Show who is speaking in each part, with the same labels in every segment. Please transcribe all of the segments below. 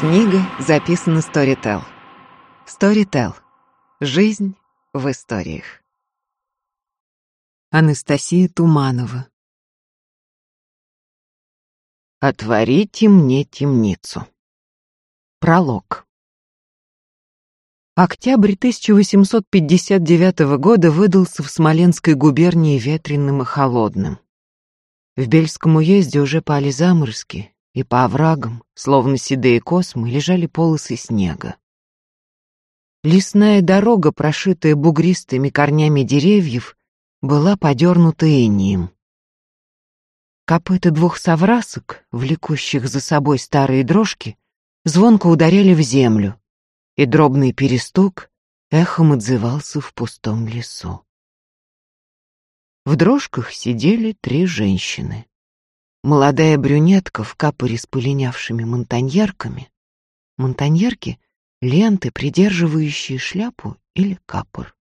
Speaker 1: Книга записана Storytel. Storytel. Жизнь в историях. Анастасия Туманова. Отворите мне темницу. Пролог. Октябрь 1859 года выдался в Смоленской губернии ветреным и холодным. В Бельском уезде уже пали заморозки, и по оврагам, словно седые космы, лежали полосы снега. Лесная дорога, прошитая бугристыми корнями деревьев, была подернута инием. Копыта двух соврасок, влекущих за собой старые дрожки, звонко ударяли в землю, и дробный перестук эхом отзывался в пустом лесу. В дрожках сидели три женщины. Молодая брюнетка в капоре с полинявшими монтаньерками. Монтаньерки — ленты, придерживающие шляпу или капор.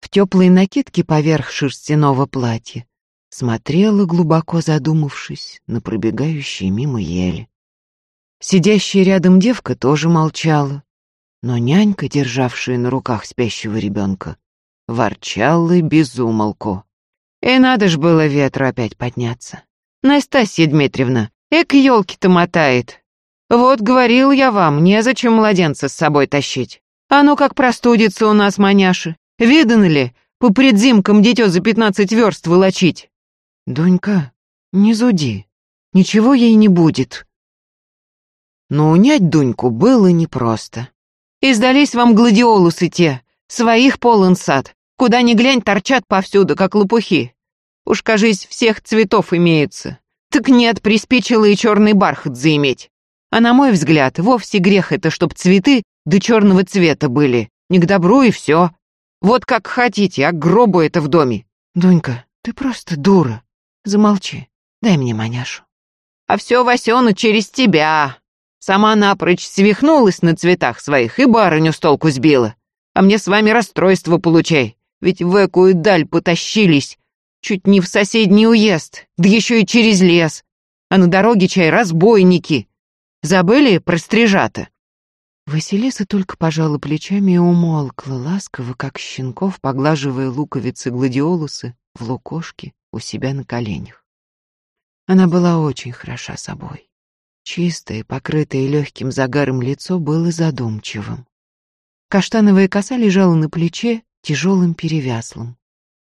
Speaker 1: В теплой накидке поверх шерстяного платья смотрела, глубоко задумавшись, на пробегающие мимо ели. Сидящая рядом девка тоже молчала, но нянька, державшая на руках спящего ребенка, ворчала безумолку. И надо ж было ветру опять подняться. Настасья Дмитриевна, эк елки-то мотает. Вот говорил я вам, незачем младенца с собой тащить. А ну как простудится у нас маняши. Видано ли, по предзимкам дитё за пятнадцать верст волочить? Дунька, не зуди, ничего ей не будет. Но унять Дуньку было непросто. И сдались вам гладиолусы те, своих полон сад. Куда ни глянь, торчат повсюду, как лопухи. Уж, кажись, всех цветов имеются. Так нет, приспичило и черный бархат заиметь. А на мой взгляд, вовсе грех это, чтоб цветы до черного цвета были. Не к добру и все. Вот как хотите, а к гробу это в доме. Дунька, ты просто дура. Замолчи, дай мне маняшу. А все, Васёна, через тебя. Сама напрочь свихнулась на цветах своих и барыню с толку сбила. А мне с вами расстройство получай. Ведь в экую даль потащились, Чуть не в соседний уезд, да еще и через лес. А на дороге чай разбойники. Забыли про стрижата?» Василиса только пожала плечами и умолкла, ласково, как щенков, поглаживая луковицы гладиолусы в лукошке у себя на коленях. Она была очень хороша собой. Чистое, покрытое легким загаром лицо было задумчивым. Каштановая коса лежала на плече тяжелым перевяслом.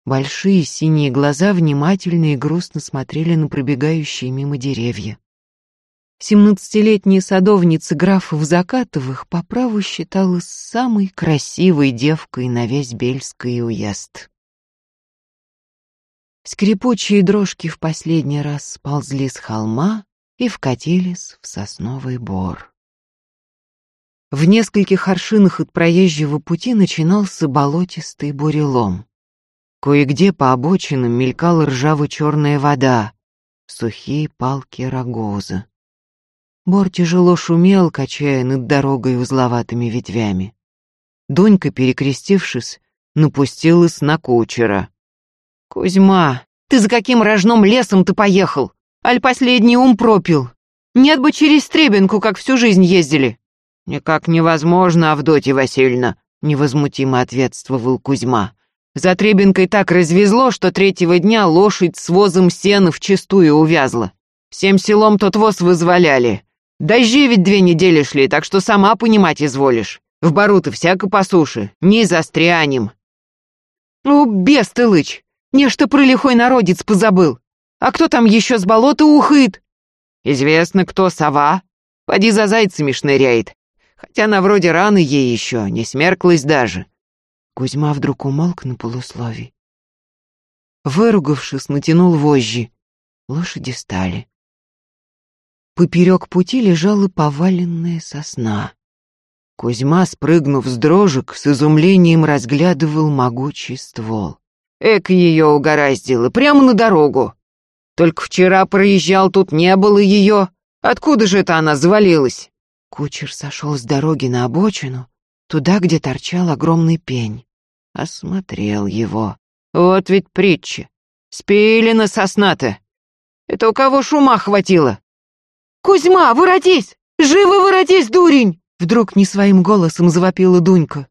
Speaker 1: Большие синие глаза внимательно и грустно смотрели на пробегающие мимо деревья. Семнадцатилетняя садовница графов Закатовых по праву считалась самой красивой девкой на весь Бельский уезд. Скрипучие дрожки в последний раз сползли с холма и вкатились в сосновый бор. В нескольких аршинах от проезжего пути начинался болотистый бурелом. Кое-где по обочинам мелькала ржаво-черная вода, сухие палки рогоза. Бор тяжело шумел, качая над дорогой узловатыми ветвями. Донька, перекрестившись, напустилась на кучера. «Кузьма, ты за каким рожном лесом ты поехал? Аль последний ум пропил? Нет бы через Требенку, как всю жизнь ездили». «Никак невозможно, Авдотья Васильевна», — невозмутимо ответствовал Кузьма. За Требенкой так развезло, что третьего дня лошадь с возом сена вчистую увязла. Всем селом тот воз вызволяли. Дожди ведь две недели шли, так что сама понимать изволишь. В бару-то всяко по суше, не застрянем. Ну, без ты, лыч, нечто про лихой народец позабыл. А кто там еще с болота ухает? Известно, кто сова. Поди за зайцами шныряет. Хотя на вроде раны ей еще, не смерклась даже. Кузьма вдруг умолк на полусловии. Выругавшись, натянул вожжи. Лошади стали. Поперек пути лежала поваленная сосна. Кузьма, спрыгнув с дрожек, с изумлением разглядывал могучий ствол. Эк ее угораздило, прямо на дорогу. Только вчера проезжал, тут не было ее. Откуда же это она завалилась? Кучер сошел с дороги на обочину, туда, где торчал огромный пень осмотрел его. Вот ведь притча. Спилена сосна-то. Это у кого шума хватило? «Кузьма, воротись! Живо воротись, дурень!» Вдруг не своим голосом завопила Дунька.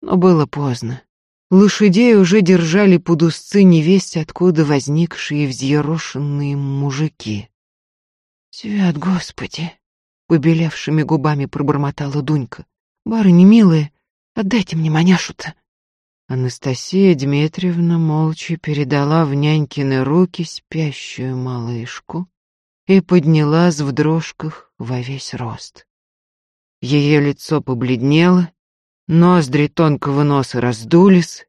Speaker 1: Но было поздно. Лошадей уже держали под узцы невесть, откуда возникшие взъерошенные мужики. «Свят Господи!» — побелевшими губами пробормотала Дунька. «Барыня милая, отдайте мне маняшу-то!» Анастасия Дмитриевна молча передала в нянькины руки спящую малышку и поднялась в дрожках во весь рост. Ее лицо побледнело, ноздри тонкого носа раздулись.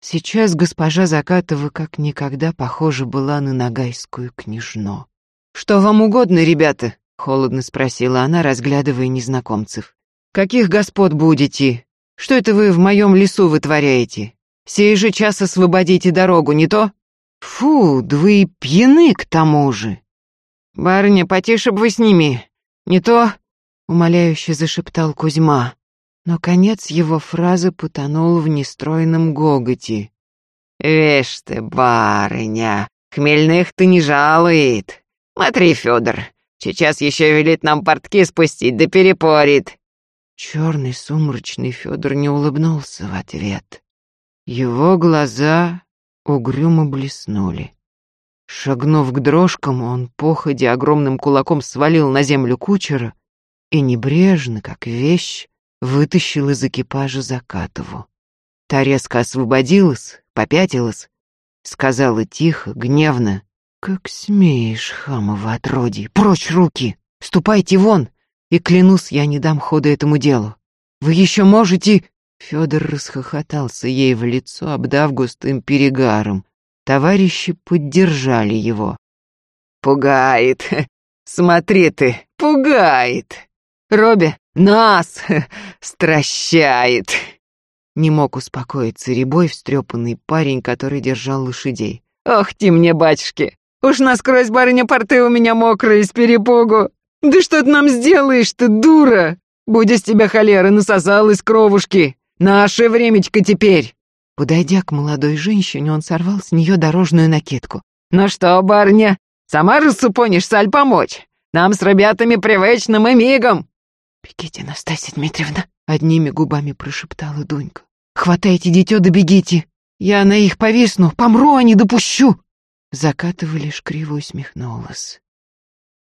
Speaker 1: Сейчас госпожа Закатова как никогда похожа была на нагайскую княжну. «Что вам угодно, ребята?» — холодно спросила она, разглядывая незнакомцев. «Каких господ будете? Что это вы в моем лесу вытворяете? Сей же час освободите дорогу, не то? Фу, да вы пьяны к тому же. Барыня, потише б вы с ними, не то, умоляюще зашептал Кузьма. Но конец его фразы потонул в нестройном гоготе. «Вишь ты, барыня, хмельных ты не жалует. Смотри, Федор, сейчас еще велит нам портки спустить да перепорит. Черный сумрачный Федор не улыбнулся в ответ. Его глаза угрюмо блеснули. Шагнув к дрожкам, он походя огромным кулаком свалил на землю кучера и небрежно, как вещь, вытащил из экипажа Закатову. Та резко освободилась, попятилась, сказала тихо, гневно, «Как смеешь, хамово отродье, прочь руки, ступайте вон, и клянусь, я не дам хода этому делу. Вы еще можете...» Федор расхохотался ей в лицо, обдав густым перегаром. Товарищи поддержали его. «Пугает! Смотри ты, пугает! Робби нас стращает!» Не мог успокоиться рябой встрепанный парень, который держал лошадей. «Ох ты мне, батюшки! Уж насквозь барыня порты у меня мокрые с перепугу! «Да что ты нам сделаешь ты, дура? Будь из тебя холера насосал из кровушки. Наше времечко теперь!» Подойдя к молодой женщине, он сорвал с нее дорожную накидку. «Ну что, барня, сама рассупонишь саль помочь? Нам с ребятами привычным и мигом!» «Бегите, Настасья Дмитриевна!» — одними губами прошептала Дунька. «Хватайте дитё да бегите! Я на их повисну, помру, а не допущу!» Закатова лишь криво усмехнулась.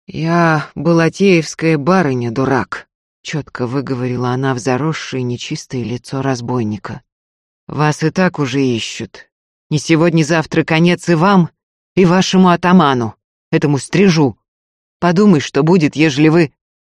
Speaker 1: «Я балатеевская барыня, дурак», — четко выговорила она в заросшее нечистое лицо разбойника. «Вас и так уже ищут. Не сегодня-завтра конец и вам, и вашему атаману, этому стрижу. Подумай, что будет, ежели вы...»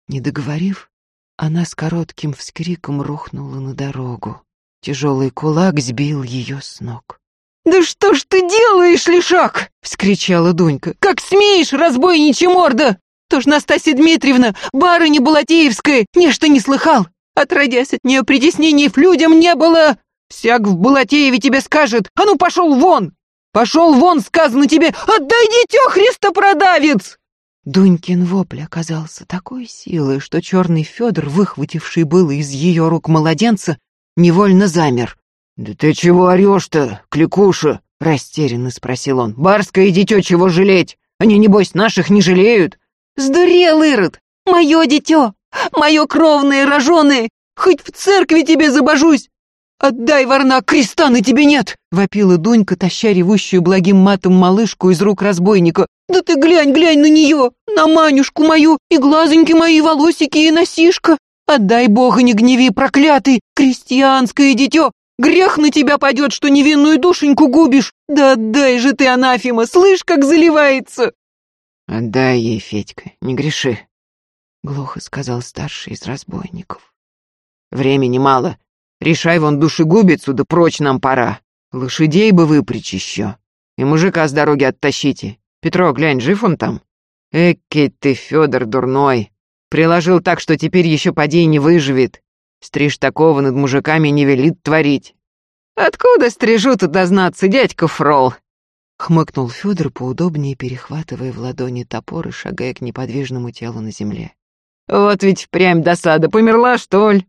Speaker 1: Не договорив, она с коротким вскриком рухнула на дорогу. Тяжелый кулак сбил ее с ног. «Да что ж ты делаешь, лишак?» — вскричала Дунька. «Как смеешь, разбойничья морда! То ж Настасья Дмитриевна, барыня Балатеевская, нечто не слыхал! Отродясь от нее притеснений людям не было! Всяк в Балатееве тебе скажет, а ну пошел вон! Пошел вон, сказано тебе, отдай дитё, Христопродавец!» Дунькин вопль оказался такой силой, что черный Федор, выхвативший было из ее рук младенца, невольно замер. «Да ты чего орешь-то, кликуша?» — растерянно спросил он. «Барское дитё чего жалеть? Они, небось, наших не жалеют?» «Сдурел, Ирод! Мое дитё! Мое кровное роженое! Хоть в церкви тебе забожусь! Отдай, Варна, креста на тебе нет!» — вопила Дунька, таща ревущую благим матом малышку из рук разбойника. «Да ты глянь, глянь на нее! На Манюшку мою! И глазоньки мои, волосики и носишка! Отдай, Бога, не гневи, проклятый! Крестьянское дитё! Грех на тебя пойдет, что невинную душеньку губишь! Да отдай же ты, анафима, слышь, как заливается!» «Отдай ей, Федька, не греши», — глухо сказал старший из разбойников. «Времени мало. Решай вон душегубицу, да прочь нам пора. Лошадей бы выпрячь еще. И мужика с дороги оттащите. Петро, глянь, жив он там? Эки ты, Федор, дурной. Приложил так, что теперь еще поди не выживет. Стриж такого над мужиками не велит творить. Откуда стрижу-то дознаться, дядька Фрол? Хмыкнул Федор, поудобнее перехватывая в ладони топор и шагая к неподвижному телу на земле. «Вот ведь прям досада, померла, что ли?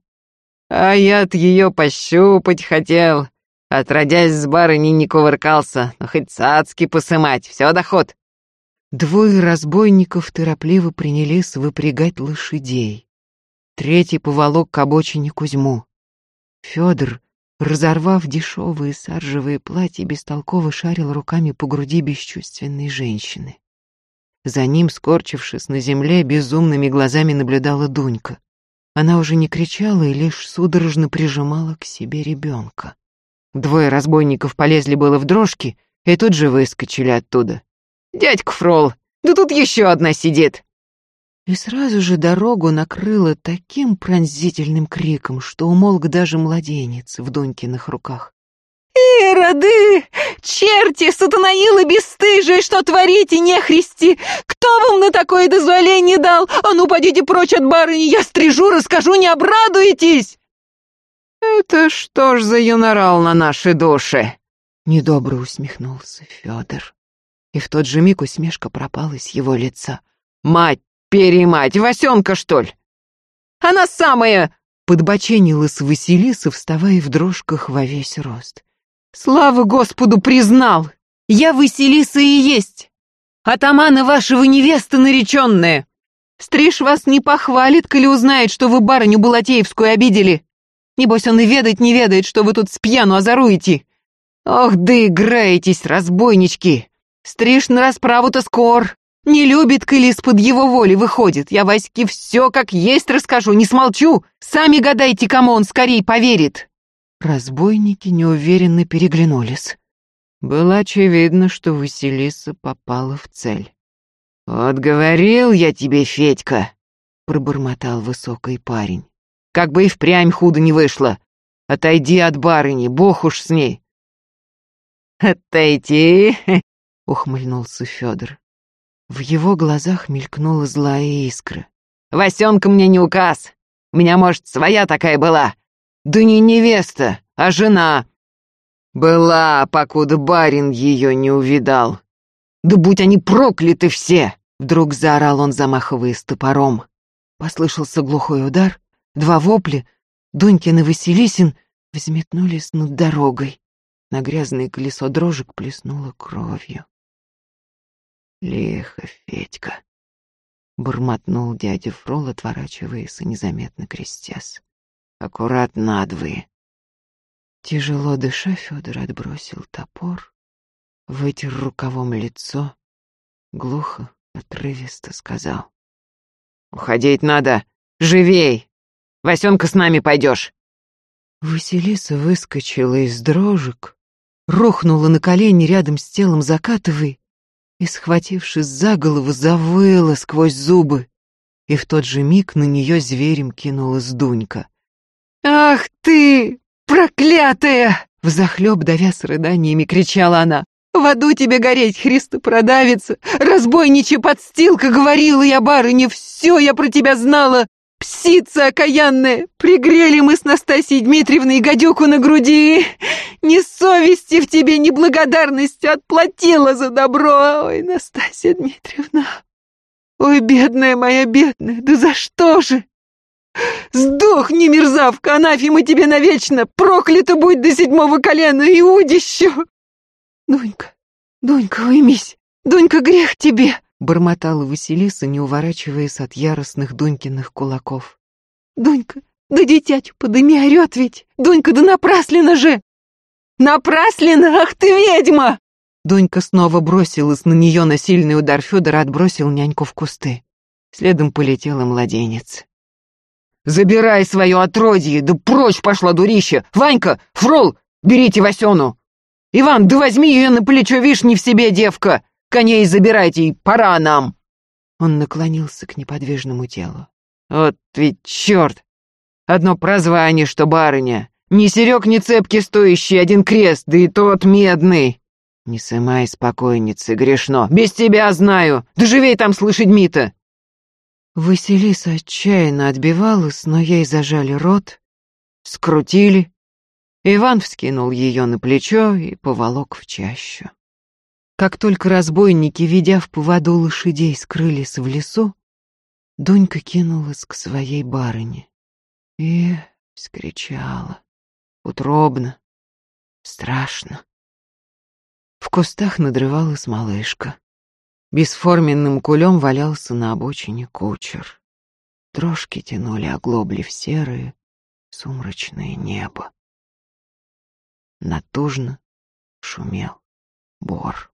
Speaker 1: А я-то ее пощупать хотел. Отродясь с барыней не кувыркался, но хоть цацки посымать, все доход. Двое разбойников торопливо принялись выпрягать лошадей. Третий поволок к обочине Кузьму. Федор, разорвав дешевые саржевые платья, бестолково шарил руками по груди бесчувственной женщины. За ним, скорчившись на земле, безумными глазами наблюдала Дунька. Она уже не кричала и лишь судорожно прижимала к себе ребенка. Двое разбойников полезли было в дрожки и тут же выскочили оттуда. «Дядька Фрол, да тут еще одна сидит!» И сразу же дорогу накрыло таким пронзительным криком, что умолк даже младенец в Дунькиных руках.
Speaker 2: «Ироды! Черти, сатанаилы бесстыжие, что творите, нехристи! Кто вам на такое дозволение дал? А ну, подите прочь от барыни, я стрижу, расскажу, не обрадуетесь!»
Speaker 1: «Это что ж за юнорал на наши души?» Недобро усмехнулся Федор. И в тот же миг усмешка пропала с его лица. «Мать-перемать, Васенка, что ли?» «Она самая!» Подбоченилась Василиса, вставая в дрожках во весь рост. Слава Господу признал! Я Василиса и есть! Атамана вашего невеста нареченная! Стриж вас не похвалит, коли узнает, что вы барыню Балатеевскую обидели. Небось, он и ведать не ведает, что вы тут с пьяну озоруете. Ох, да играетесь, разбойнички! Стриж на расправу-то скор. Не любит, коли из-под его воли выходит. Я Ваське все как есть расскажу, не смолчу. Сами гадайте, кому он скорее поверит. Разбойники неуверенно переглянулись. Было очевидно, что Василиса попала в цель. «Вот говорил я тебе, Федька!» — пробормотал высокий парень. «Как бы и впрямь худо не вышло! Отойди от барыни, бог уж с ней!» «Отойти!» — ухмыльнулся Федор. В его глазах мелькнула злая искра. «Васенка мне не указ! У меня, может, своя такая была, да не невеста, а жена. Была, покуда барин ее не увидал. Да будь они прокляты все! Вдруг заорал он, замахиваясь топором. Послышался глухой удар, два вопля, Дунькин и Василисин взметнулись над дорогой. На грязное колесо дрожек плеснуло кровью. «Лихо, Федька!» — бурмотнул дядя Фрол, отворачиваясь и незаметно крестясь. Аккуратно надвое. Тяжело дыша, Федор отбросил топор, вытер рукавом лицо, глухо, отрывисто сказал. «Уходить надо! Живей! Васенка, с нами пойдешь!» Василиса выскочила из дрожек, рухнула на колени рядом с телом Закатовой и, схватившись за голову, завыла сквозь зубы. И в тот же миг на нее зверем кинулась Дунька. «Ах ты, проклятая!» Взахлеб, давя с рыданиями, кричала она. «В аду тебе гореть, Христопродавица! Разбойничья подстилка, говорила я барыне, все я про тебя знала! Псица окаянная! Пригрели мы с Настасьей Дмитриевной гадюку на груди! Ни совести в тебе, ни благодарности отплатила за добро! Ой, Настасья Дмитриевна! Ой, бедная моя, бедная, да за что же? Сдохни, мерзавка, анафима тебе навечно! Проклято будь до седьмого колена, иудище!» «Дунька, Дунька, уймись! Дунька, грех тебе!» Бормотала Василиса, не уворачиваясь от яростных Дунькиных кулаков. «Дунька, да дитятю подыми, орет ведь! Дунька, да напраслина же!» «Напраслина? Ах ты ведьма!» Дунька снова бросилась на нее на сильный удар Федора, отбросил няньку в кусты. Следом полетела младенец. Забирай свое отродье, да прочь пошла дурище! Ванька, Фрол, берите Васену! Иван, да возьми ее на плечо, вишь, не в себе девка! Коней забирайте, пора нам!» Он наклонился к неподвижному телу. «Вот ведь черт! Одно прозвание, что барыня! Ни серег, ни цепки стоящий, один крест, да и тот медный!» «Не сымай спокойницы, грешно! Без тебя знаю! Да живей там с лошадьми-то!» Василиса отчаянно отбивалась, но ей зажали рот, скрутили. Иван вскинул ее на плечо и поволок в чащу. Как только разбойники, ведя в поводу лошадей, скрылись в лесу, Дунька кинулась к своей барыне и вскричала, утробно, страшно. В кустах надрывалась малышка. Бесформенным кулем валялся на обочине кучер. Дрожки тянули оглобли в серое, сумрачное небо. Натужно шумел бор.